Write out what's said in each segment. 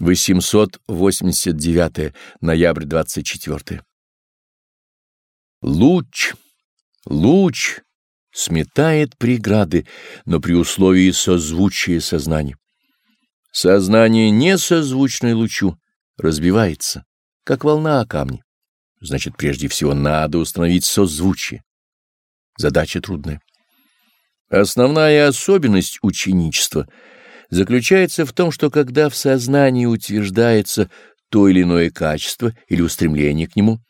889 ноябрь 24 Луч, луч сметает преграды, но при условии созвучия сознания. Сознание не созвучное лучу разбивается, как волна о камне. Значит, прежде всего надо установить созвучие. Задача трудная. Основная особенность ученичества — заключается в том, что когда в сознании утверждается то или иное качество или устремление к нему,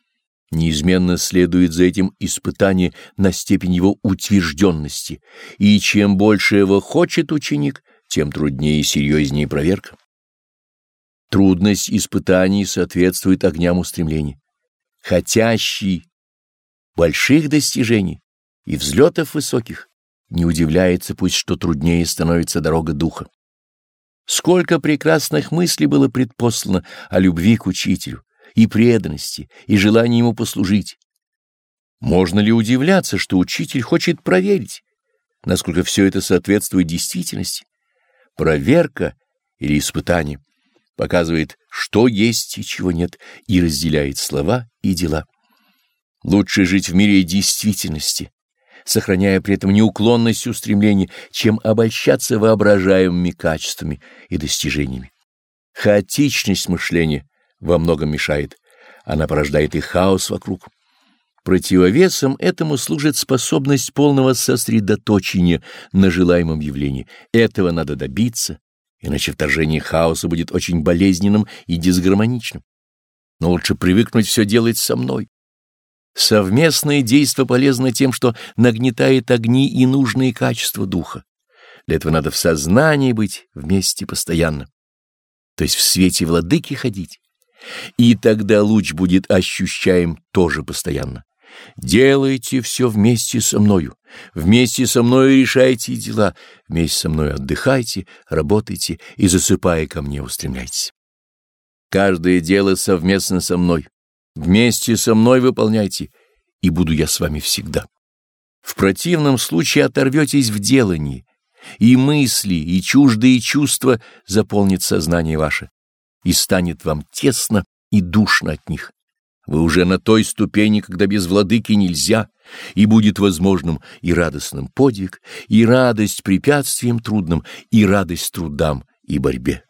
неизменно следует за этим испытание на степень его утвержденности, и чем больше его хочет ученик, тем труднее и серьезнее проверка. Трудность испытаний соответствует огням устремлений. Хотящий больших достижений и взлетов высоких не удивляется пусть, что труднее становится дорога духа. Сколько прекрасных мыслей было предпослано о любви к учителю, и преданности, и желании ему послужить. Можно ли удивляться, что учитель хочет проверить, насколько все это соответствует действительности? Проверка или испытание показывает, что есть и чего нет, и разделяет слова и дела. Лучше жить в мире действительности, сохраняя при этом неуклонность устремлений, чем обольщаться воображаемыми качествами и достижениями. Хаотичность мышления во многом мешает, она порождает и хаос вокруг. Противовесом этому служит способность полного сосредоточения на желаемом явлении. Этого надо добиться, иначе вторжение хаоса будет очень болезненным и дисгармоничным. Но лучше привыкнуть все делать со мной. Совместное действо полезно тем, что нагнетает огни и нужные качества духа. Для этого надо в сознании быть вместе постоянно, то есть в свете владыки ходить. И тогда луч будет ощущаем тоже постоянно. Делайте все вместе со мною. Вместе со мною решайте дела. Вместе со мной отдыхайте, работайте и, засыпая ко мне, устремляйтесь. Каждое дело совместно со мной. Вместе со мной выполняйте, и буду я с вами всегда. В противном случае оторветесь в делании, и мысли, и чуждые чувства заполнит сознание ваше, и станет вам тесно и душно от них. Вы уже на той ступени, когда без владыки нельзя, и будет возможным и радостным подвиг, и радость препятствиям трудным, и радость трудам и борьбе.